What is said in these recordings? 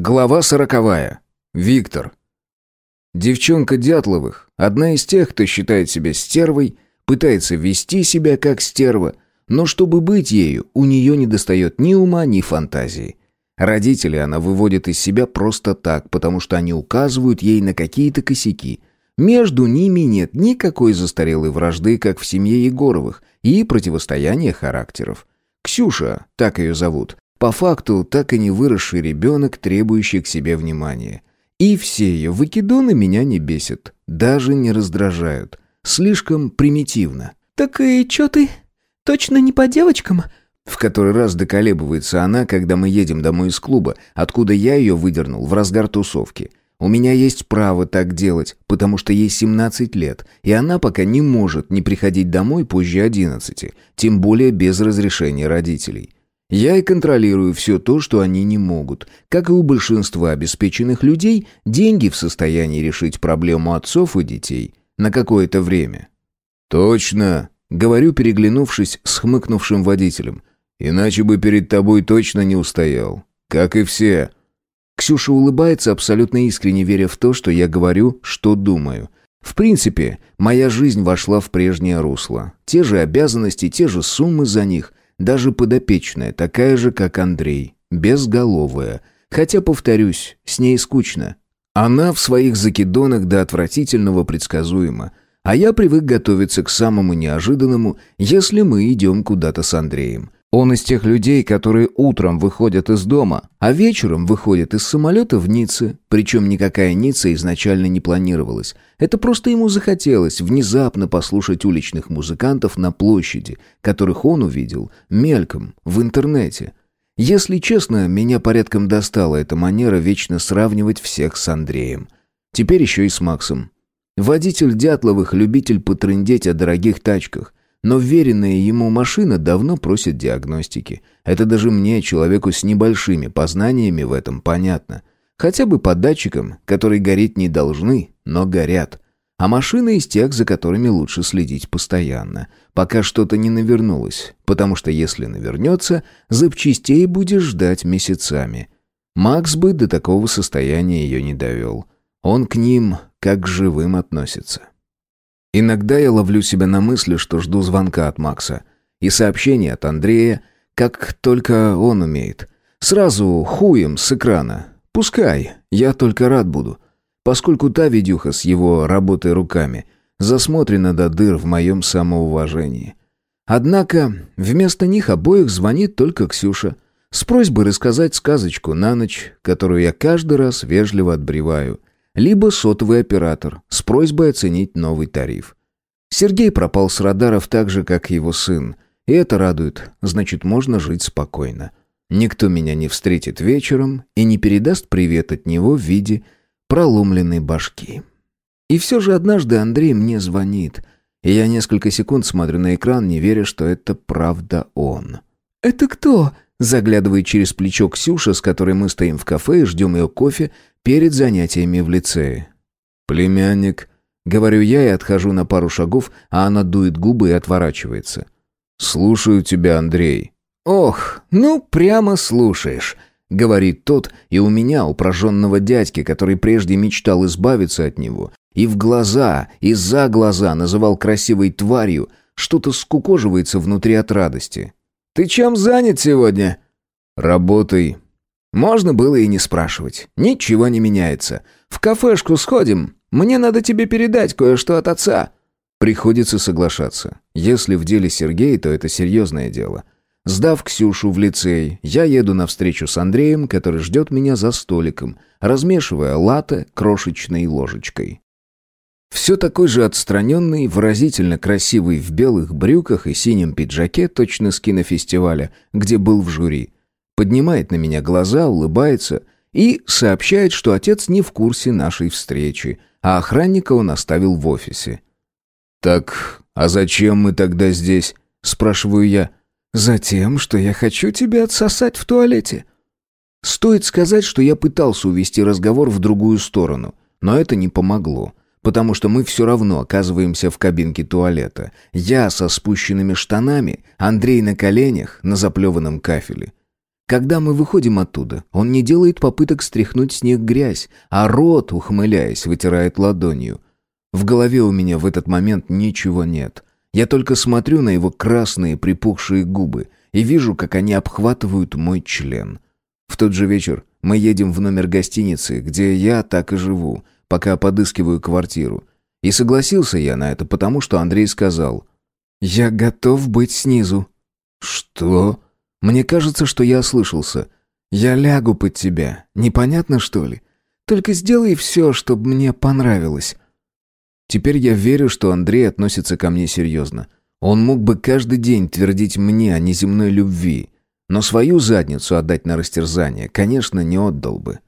Глава сороковая. Виктор. Девчонка Дятловых, одна из тех, кто считает себя стервой, пытается вести себя как стерва, но чтобы быть ею, у нее не достает ни ума, ни фантазии. Родителей она выводит из себя просто так, потому что они указывают ей на какие-то косяки. Между ними нет никакой застарелой вражды, как в семье Егоровых, и противостояния характеров. Ксюша, так ее зовут, по факту, так и не выросший ребенок, требующий к себе внимания. И все ее выкидоны меня не бесят, даже не раздражают. Слишком примитивно. «Так и чё ты? Точно не по девочкам?» В который раз доколебывается она, когда мы едем домой из клуба, откуда я ее выдернул в разгар тусовки. У меня есть право так делать, потому что ей 17 лет, и она пока не может не приходить домой позже 11, тем более без разрешения родителей. Я и контролирую все то, что они не могут. Как и у большинства обеспеченных людей, деньги в состоянии решить проблему отцов и детей на какое-то время. «Точно», — говорю, переглянувшись с хмыкнувшим водителем. «Иначе бы перед тобой точно не устоял. Как и все». Ксюша улыбается, абсолютно искренне веря в то, что я говорю, что думаю. В принципе, моя жизнь вошла в прежнее русло. Те же обязанности, те же суммы за них. Даже подопечная, такая же, как Андрей, безголовая. Хотя, повторюсь, с ней скучно. Она в своих закидонах до отвратительного предсказуема. А я привык готовиться к самому неожиданному, если мы идем куда-то с Андреем. Он из тех людей, которые утром выходят из дома, а вечером выходят из самолета в Ницце. Причем никакая Ницца изначально не планировалась. Это просто ему захотелось внезапно послушать уличных музыкантов на площади, которых он увидел мельком в интернете. Если честно, меня порядком достала эта манера вечно сравнивать всех с Андреем. Теперь еще и с Максом. Водитель Дятловых, любитель потрындеть о дорогих тачках. Но вверенная ему машина давно просит диагностики. Это даже мне, человеку с небольшими познаниями в этом, понятно. Хотя бы по датчикам, которые гореть не должны, но горят. А машина из тех, за которыми лучше следить постоянно, пока что-то не навернулось, потому что если навернется, запчастей будешь ждать месяцами. Макс бы до такого состояния ее не довел. Он к ним как к живым относится. Иногда я ловлю себя на мысли, что жду звонка от Макса. И сообщение от Андрея, как только он умеет. Сразу хуем с экрана. Пускай, я только рад буду. Поскольку та видюха с его работой руками засмотрена до дыр в моем самоуважении. Однако вместо них обоих звонит только Ксюша с просьбой рассказать сказочку на ночь, которую я каждый раз вежливо отбреваю – либо сотовый оператор с просьбой оценить новый тариф. Сергей пропал с радаров так же, как его сын, и это радует, значит, можно жить спокойно. Никто меня не встретит вечером и не передаст привет от него в виде проломленной башки. И все же однажды Андрей мне звонит, и я несколько секунд смотрю на экран, не веря, что это правда он. «Это кто?» Заглядывает через плечо Ксюша, с которой мы стоим в кафе и ждем ее кофе перед занятиями в лицее. «Племянник», — говорю я и отхожу на пару шагов, а она дует губы и отворачивается. «Слушаю тебя, Андрей». «Ох, ну прямо слушаешь», — говорит тот, и у меня, у прожженного дядьки, который прежде мечтал избавиться от него, и в глаза, и за глаза называл красивой тварью, что-то скукоживается внутри от радости. «Ты чем занят сегодня?» «Работой». Можно было и не спрашивать. Ничего не меняется. «В кафешку сходим. Мне надо тебе передать кое-что от отца». Приходится соглашаться. Если в деле Сергея, то это серьезное дело. Сдав Ксюшу в лицей, я еду на встречу с Андреем, который ждет меня за столиком, размешивая латте крошечной ложечкой. Все такой же отстраненный, выразительно красивый в белых брюках и синем пиджаке, точно с кинофестиваля, где был в жюри. Поднимает на меня глаза, улыбается и сообщает, что отец не в курсе нашей встречи, а охранника он оставил в офисе. «Так, а зачем мы тогда здесь?» – спрашиваю я. «Затем, что я хочу тебя отсосать в туалете». Стоит сказать, что я пытался увести разговор в другую сторону, но это не помогло потому что мы все равно оказываемся в кабинке туалета. Я со спущенными штанами, Андрей на коленях, на заплеванном кафеле. Когда мы выходим оттуда, он не делает попыток стряхнуть с них грязь, а рот, ухмыляясь, вытирает ладонью. В голове у меня в этот момент ничего нет. Я только смотрю на его красные припухшие губы и вижу, как они обхватывают мой член. В тот же вечер мы едем в номер гостиницы, где я так и живу, пока подыскиваю квартиру. И согласился я на это, потому что Андрей сказал «Я готов быть снизу». «Что?» Мне кажется, что я ослышался. Я лягу под тебя. Непонятно, что ли? Только сделай все, чтобы мне понравилось. Теперь я верю, что Андрей относится ко мне серьезно. Он мог бы каждый день твердить мне о неземной любви, но свою задницу отдать на растерзание, конечно, не отдал бы.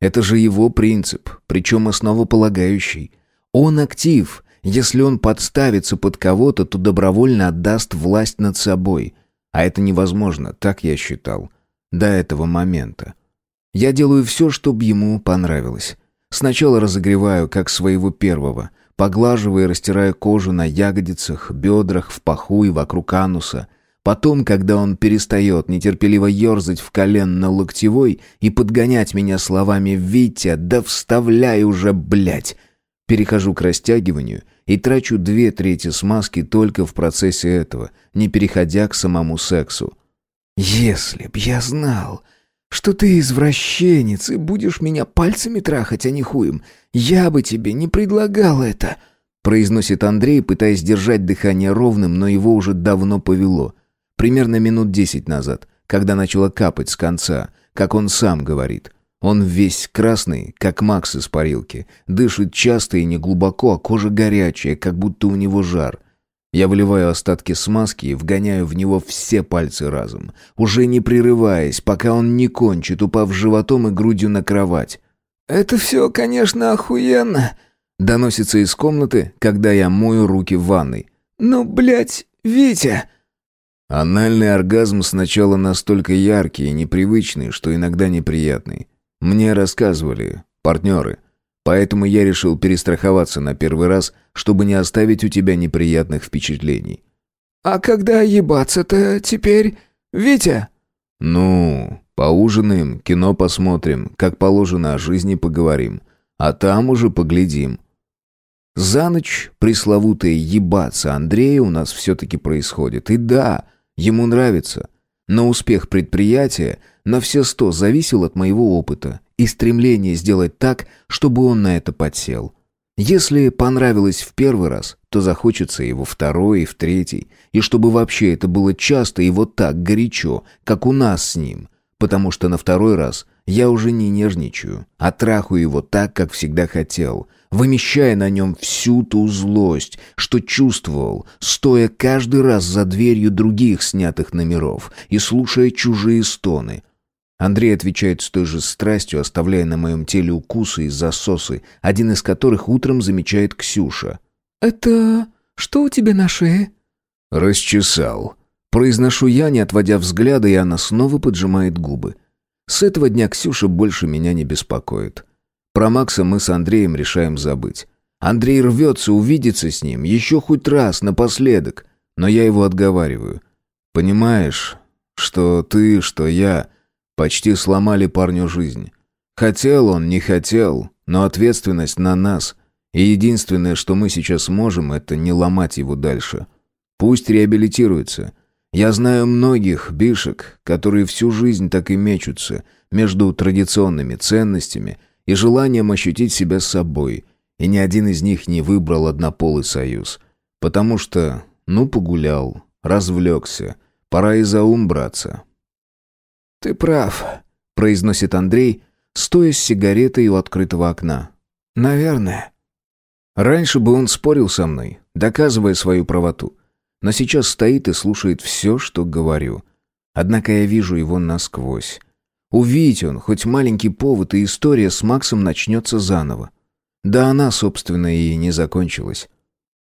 Это же его принцип, причем основополагающий. Он актив. Если он подставится под кого-то, то добровольно отдаст власть над собой. А это невозможно, так я считал. До этого момента. Я делаю все, чтобы ему понравилось. Сначала разогреваю, как своего первого, поглаживая и растирая кожу на ягодицах, бедрах, в паху и вокруг ануса. Потом, когда он перестает нетерпеливо ерзать в колен на локтевой и подгонять меня словами «Витя, да вставляй уже, блядь!» Перехожу к растягиванию и трачу две трети смазки только в процессе этого, не переходя к самому сексу. «Если б я знал, что ты извращенец и будешь меня пальцами трахать, а не хуем, я бы тебе не предлагал это», произносит Андрей, пытаясь держать дыхание ровным, но его уже давно повело. Примерно минут десять назад, когда начало капать с конца, как он сам говорит – он весь красный, как Макс из парилки. Дышит часто и неглубоко, а кожа горячая, как будто у него жар. Я выливаю остатки смазки и вгоняю в него все пальцы разом, уже не прерываясь, пока он не кончит, упав животом и грудью на кровать. «Это все, конечно, охуенно», — доносится из комнаты, когда я мою руки в ванной. «Ну, блядь, Витя!» Анальный оргазм сначала настолько яркий и непривычный, что иногда неприятный. Мне рассказывали, партнеры. Поэтому я решил перестраховаться на первый раз, чтобы не оставить у тебя неприятных впечатлений. «А когда ебаться-то теперь, Витя?» «Ну, поужинаем, кино посмотрим, как положено о жизни поговорим. А там уже поглядим». За ночь пресловутое «ебаться» Андрея у нас все-таки происходит. И да, ему нравится. Но успех предприятия на все сто зависел от моего опыта и стремления сделать так, чтобы он на это подсел. Если понравилось в первый раз, то захочется во второй, и в третий, и чтобы вообще это было часто и вот так горячо, как у нас с ним, потому что на второй раз я уже не нежничаю, а трахаю его так, как всегда хотел, вымещая на нем всю ту злость, что чувствовал, стоя каждый раз за дверью других снятых номеров и слушая чужие стоны, Андрей отвечает с той же страстью, оставляя на моем теле укусы и засосы, один из которых утром замечает Ксюша. «Это что у тебя на шее?» «Расчесал». Произношу я, не отводя взгляда, и она снова поджимает губы. С этого дня Ксюша больше меня не беспокоит. Про Макса мы с Андреем решаем забыть. Андрей рвется увидеться с ним, еще хоть раз, напоследок. Но я его отговариваю. «Понимаешь, что ты, что я...» Почти сломали парню жизнь. Хотел он, не хотел, но ответственность на нас. И единственное, что мы сейчас можем, это не ломать его дальше. Пусть реабилитируется. Я знаю многих бишек, которые всю жизнь так и мечутся между традиционными ценностями и желанием ощутить себя собой, и ни один из них не выбрал однополый союз. Потому что, ну, погулял, развлекся, пора и за ум браться. «Ты прав», — произносит Андрей, стоя с сигаретой у открытого окна. «Наверное». Раньше бы он спорил со мной, доказывая свою правоту. Но сейчас стоит и слушает все, что говорю. Однако я вижу его насквозь. Увидеть он хоть маленький повод, и история с Максом начнется заново. Да она, собственно, и не закончилась.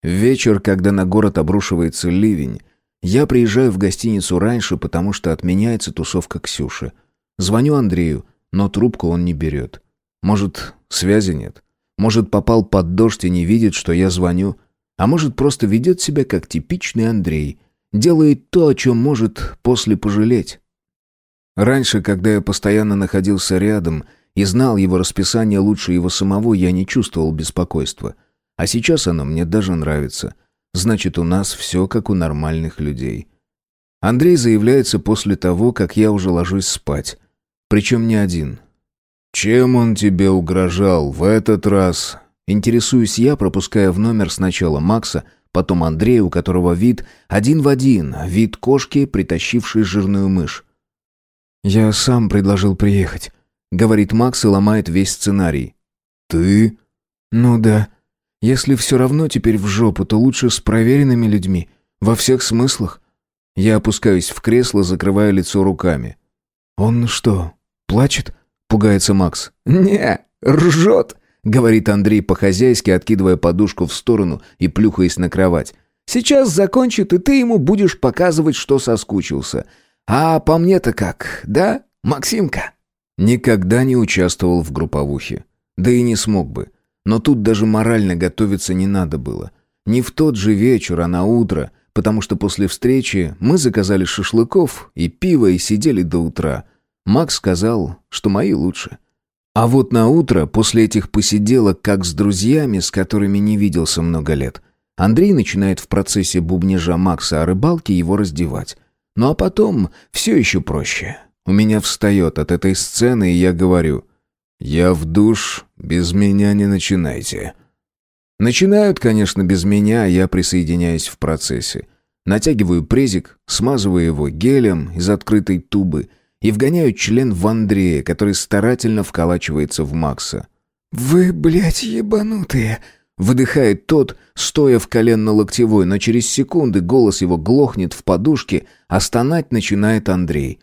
Вечер, когда на город обрушивается ливень, я приезжаю в гостиницу раньше, потому что отменяется тусовка Ксюши. Звоню Андрею, но трубку он не берет. Может, связи нет? Может, попал под дождь и не видит, что я звоню? А может, просто ведет себя как типичный Андрей. Делает то, о чем может после пожалеть. Раньше, когда я постоянно находился рядом и знал его расписание лучше его самого, я не чувствовал беспокойства. А сейчас оно мне даже нравится. Значит, у нас все как у нормальных людей. Андрей заявляется после того, как я уже ложусь спать. Причем не один. «Чем он тебе угрожал в этот раз?» Интересуюсь я, пропуская в номер сначала Макса, потом Андрея, у которого вид один в один, вид кошки, притащившей жирную мышь. «Я сам предложил приехать», — говорит Макс и ломает весь сценарий. «Ты?» «Ну да. Если все равно теперь в жопу, то лучше с проверенными людьми. Во всех смыслах». Я опускаюсь в кресло, закрывая лицо руками. «Он что, плачет?» — пугается Макс. «Не, ржет», — говорит Андрей по-хозяйски, откидывая подушку в сторону и плюхаясь на кровать. «Сейчас закончит, и ты ему будешь показывать, что соскучился. А по мне-то как, да, Максимка?» Никогда не участвовал в групповухе. Да и не смог бы. Но тут даже морально готовиться не надо было. Не в тот же вечер, а на утро, потому что после встречи мы заказали шашлыков и пиво и сидели до утра. Макс сказал, что мои лучше. А вот на утро, после этих посиделок, как с друзьями, с которыми не виделся много лет, Андрей начинает в процессе бубнежа Макса о рыбалке его раздевать. Ну а потом все еще проще. У меня встает от этой сцены, и я говорю, «Я в душ, без меня не начинайте». Начинают, конечно, без меня, а я присоединяюсь в процессе. Натягиваю презик, смазываю его гелем из открытой тубы и вгоняю член в Андрея, который старательно вколачивается в Макса. «Вы, блядь, ебанутые!» Выдыхает тот, стоя в коленно-локтевой, но через секунды голос его глохнет в подушке, а стонать начинает Андрей.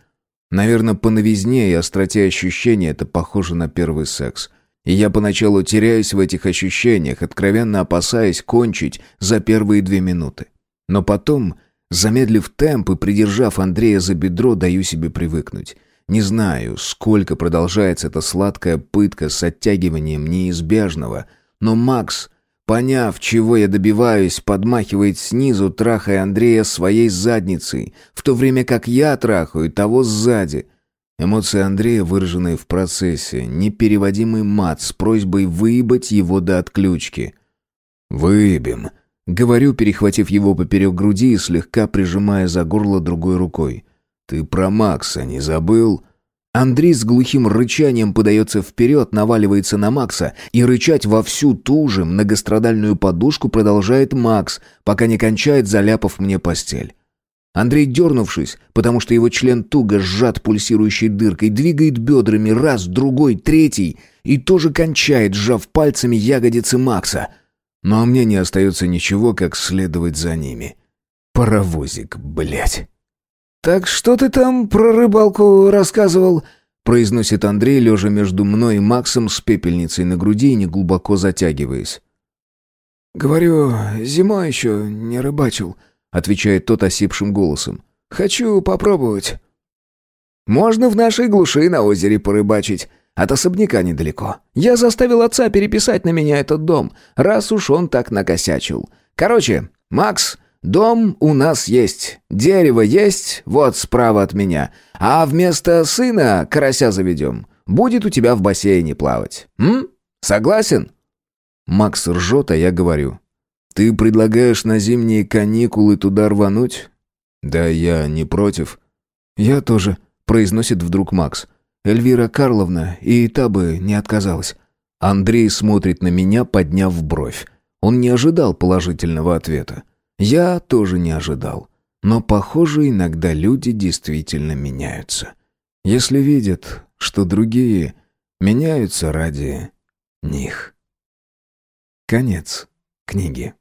Наверное, по новизне и остроте ощущения это похоже на первый секс. И я поначалу теряюсь в этих ощущениях, откровенно опасаясь кончить за первые две минуты. Но потом, замедлив темп и придержав Андрея за бедро, даю себе привыкнуть. Не знаю, сколько продолжается эта сладкая пытка с оттягиванием неизбежного, но Макс Поняв, чего я добиваюсь, подмахивает снизу, трахая Андрея своей задницей, в то время как я трахаю того сзади. Эмоции Андрея, выраженные в процессе, непереводимый мат с просьбой выебать его до отключки. «Выебем», — говорю, перехватив его поперек груди и слегка прижимая за горло другой рукой. «Ты про Макса не забыл?» Андрей с глухим рычанием подается вперед, наваливается на Макса, и рычать во всю ту же многострадальную подушку продолжает Макс, пока не кончает, заляпав мне постель. Андрей, дернувшись, потому что его член туго сжат пульсирующей дыркой, двигает бедрами раз, другой, третий, и тоже кончает, сжав пальцами ягодицы Макса. Но мне не остается ничего, как следовать за ними. Паровозик, блядь. «Так что ты там про рыбалку рассказывал?» произносит Андрей, лежа между мной и Максом с пепельницей на груди и неглубоко затягиваясь. «Говорю, зимой еще не рыбачил», — отвечает тот осипшим голосом. «Хочу попробовать». «Можно в нашей глуши на озере порыбачить. От особняка недалеко. Я заставил отца переписать на меня этот дом, раз уж он так накосячил. Короче, Макс, Дом у нас есть, дерево есть, вот справа от меня. А вместо сына карася заведем. Будет у тебя в бассейне плавать. М? Согласен?» Макс ржет, а я говорю. «Ты предлагаешь на зимние каникулы туда рвануть?» «Да я не против». «Я тоже», — произносит вдруг Макс. «Эльвира Карловна и та бы не отказалась». Андрей смотрит на меня, подняв бровь. Он не ожидал положительного ответа. Я тоже не ожидал. Но, похоже, иногда люди действительно меняются. Если видят, что другие меняются ради них. Конец книги.